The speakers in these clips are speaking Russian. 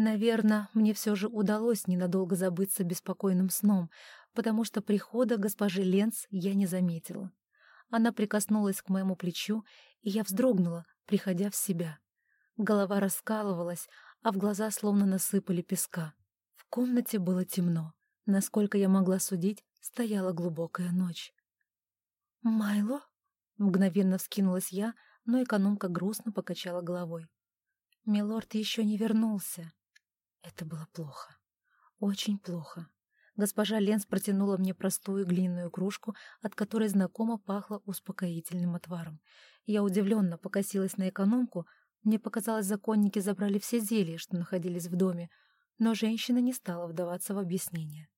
Наверное, мне все же удалось ненадолго забыться беспокойным сном, потому что прихода госпожи Ленц я не заметила. Она прикоснулась к моему плечу, и я вздрогнула, приходя в себя. Голова раскалывалась, а в глаза словно насыпали песка. В комнате было темно. Насколько я могла судить, стояла глубокая ночь. «Майло?» — мгновенно вскинулась я, но экономка грустно покачала головой. «Милорд еще не вернулся». Это было плохо. Очень плохо. Госпожа Ленс протянула мне простую глиняную кружку, от которой знакомо пахло успокоительным отваром. Я удивленно покосилась на экономку. Мне показалось, законники забрали все зелья, что находились в доме, но женщина не стала вдаваться в объяснение.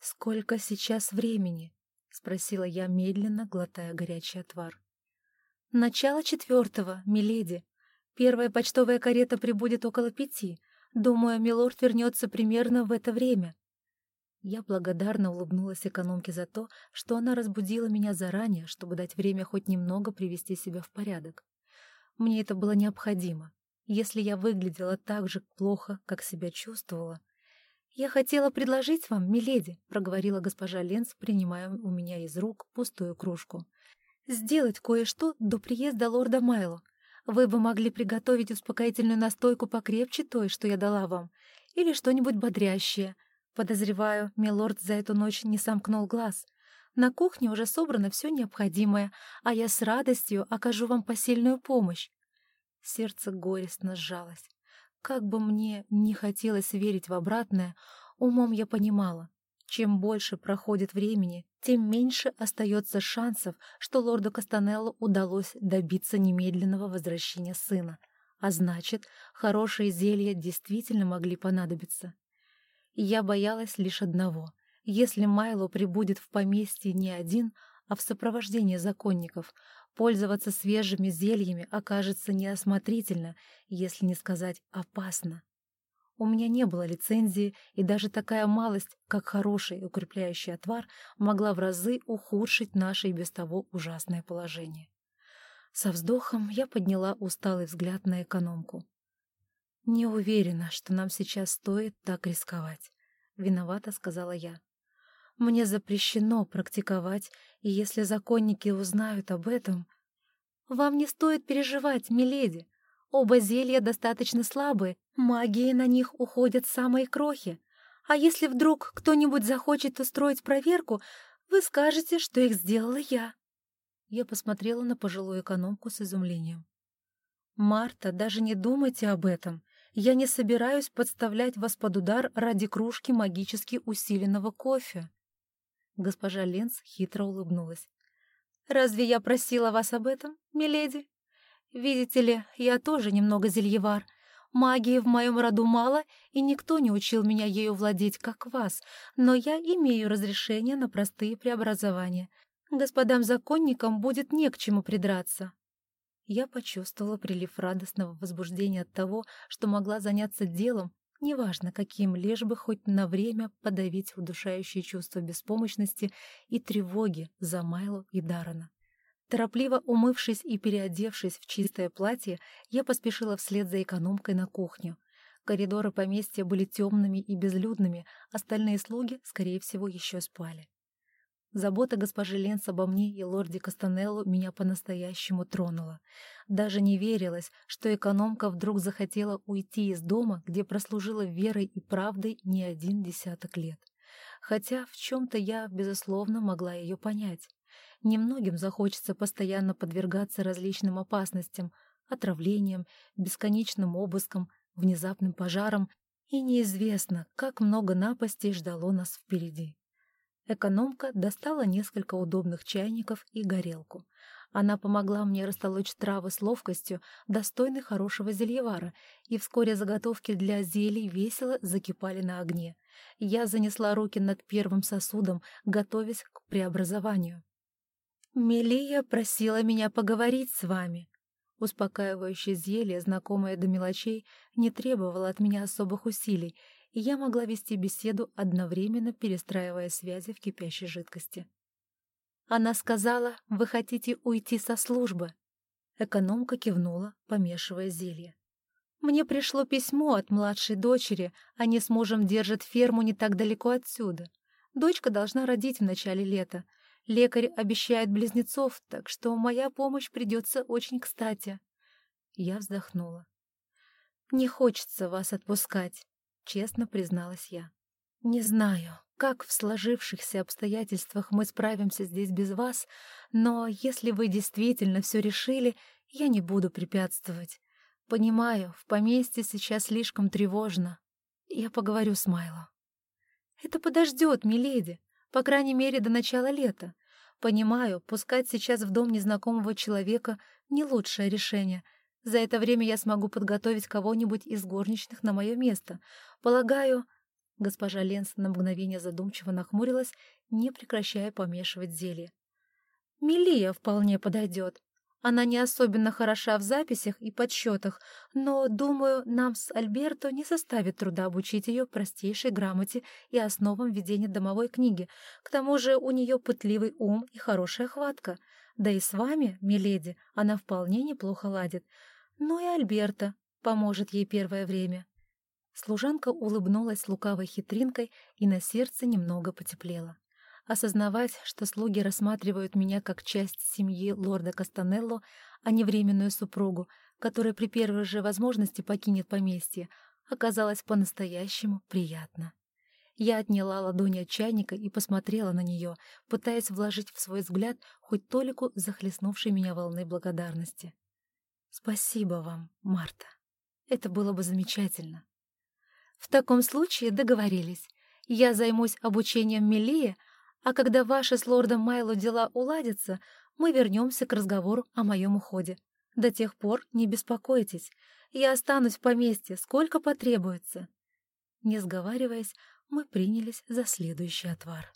«Сколько сейчас времени?» — спросила я, медленно глотая горячий отвар. «Начало четвертого, миледи. Первая почтовая карета прибудет около пяти. Думаю, милорд вернется примерно в это время». Я благодарно улыбнулась экономке за то, что она разбудила меня заранее, чтобы дать время хоть немного привести себя в порядок. Мне это было необходимо. Если я выглядела так же плохо, как себя чувствовала... «Я хотела предложить вам, миледи», — проговорила госпожа Ленц, принимая у меня из рук пустую кружку, «сделать кое-что до приезда лорда Майло. Вы бы могли приготовить успокоительную настойку покрепче той, что я дала вам, или что-нибудь бодрящее. Подозреваю, милорд за эту ночь не сомкнул глаз. На кухне уже собрано все необходимое, а я с радостью окажу вам посильную помощь». Сердце горестно сжалось. Как бы мне не хотелось верить в обратное, умом я понимала, чем больше проходит времени, тем меньше остается шансов, что лорду Кастанелло удалось добиться немедленного возвращения сына. А значит, хорошие зелья действительно могли понадобиться. Я боялась лишь одного. Если Майло прибудет в поместье не один, а в сопровождении законников, пользоваться свежими зельями окажется неосмотрительно, если не сказать опасно. У меня не было лицензии, и даже такая малость, как хороший укрепляющий отвар, могла в разы ухудшить наше и без того ужасное положение. Со вздохом я подняла усталый взгляд на экономку. «Не уверена, что нам сейчас стоит так рисковать», — виновата сказала я. «Мне запрещено практиковать, и если законники узнают об этом...» «Вам не стоит переживать, миледи», Оба зелья достаточно слабые, магии на них уходят самые крохи. А если вдруг кто-нибудь захочет устроить проверку, вы скажете, что их сделала я». Я посмотрела на пожилую экономку с изумлением. «Марта, даже не думайте об этом. Я не собираюсь подставлять вас под удар ради кружки магически усиленного кофе». Госпожа Ленц хитро улыбнулась. «Разве я просила вас об этом, миледи?» Видите ли, я тоже немного зельевар. Магии в моем роду мало, и никто не учил меня ею владеть, как вас, но я имею разрешение на простые преобразования. Господам законникам будет не к чему придраться». Я почувствовала прилив радостного возбуждения от того, что могла заняться делом, неважно каким, лишь бы хоть на время подавить удушающее чувство беспомощности и тревоги за Майлу и Дарана. Торопливо умывшись и переодевшись в чистое платье, я поспешила вслед за экономкой на кухню. Коридоры поместья были темными и безлюдными, остальные слуги, скорее всего, еще спали. Забота госпожи Ленс обо мне и лорде Кастанеллу меня по-настоящему тронула. Даже не верилось, что экономка вдруг захотела уйти из дома, где прослужила верой и правдой не один десяток лет. Хотя в чем-то я, безусловно, могла ее понять. Немногим захочется постоянно подвергаться различным опасностям, отравлениям, бесконечным обыскам, внезапным пожарам, и неизвестно, как много напастей ждало нас впереди. Экономка достала несколько удобных чайников и горелку. Она помогла мне растолочь травы с ловкостью, достойной хорошего зельевара, и вскоре заготовки для зелий весело закипали на огне. Я занесла руки над первым сосудом, готовясь к преобразованию. «Мелия просила меня поговорить с вами». Успокаивающее зелье, знакомое до мелочей, не требовало от меня особых усилий, и я могла вести беседу, одновременно перестраивая связи в кипящей жидкости. Она сказала, вы хотите уйти со службы. Экономка кивнула, помешивая зелье. Мне пришло письмо от младшей дочери, они с мужем держат ферму не так далеко отсюда. Дочка должна родить в начале лета. Лекарь обещает близнецов, так что моя помощь придется очень кстати. Я вздохнула. «Не хочется вас отпускать», — честно призналась я. «Не знаю, как в сложившихся обстоятельствах мы справимся здесь без вас, но если вы действительно все решили, я не буду препятствовать. Понимаю, в поместье сейчас слишком тревожно. Я поговорю с Майло. Это подождет, миледи, по крайней мере, до начала лета. Понимаю, пускать сейчас в дом незнакомого человека — не лучшее решение. За это время я смогу подготовить кого-нибудь из горничных на мое место. Полагаю... Госпожа Ленс на мгновение задумчиво нахмурилась, не прекращая помешивать зелье. «Милия вполне подойдет. Она не особенно хороша в записях и подсчетах, но, думаю, нам с Альберто не составит труда обучить ее простейшей грамоте и основам ведения домовой книги. К тому же у нее пытливый ум и хорошая хватка. Да и с вами, миледи, она вполне неплохо ладит. Ну и Альберто поможет ей первое время. Служанка улыбнулась лукавой хитринкой, и на сердце немного потеплело. Осознавать, что слуги рассматривают меня как часть семьи лорда Кастанелло, а не временную супругу, которая при первой же возможности покинет поместье, оказалось по-настоящему приятно. Я отняла ладони от чайника и посмотрела на нее, пытаясь вложить в свой взгляд хоть толику захлестнувшей меня волны благодарности. «Спасибо вам, Марта. Это было бы замечательно». «В таком случае договорились. Я займусь обучением Мелии, а когда ваши с лордом Майло дела уладятся, мы вернемся к разговору о моем уходе. До тех пор не беспокойтесь, я останусь в поместье, сколько потребуется». Не сговариваясь, мы принялись за следующий отвар.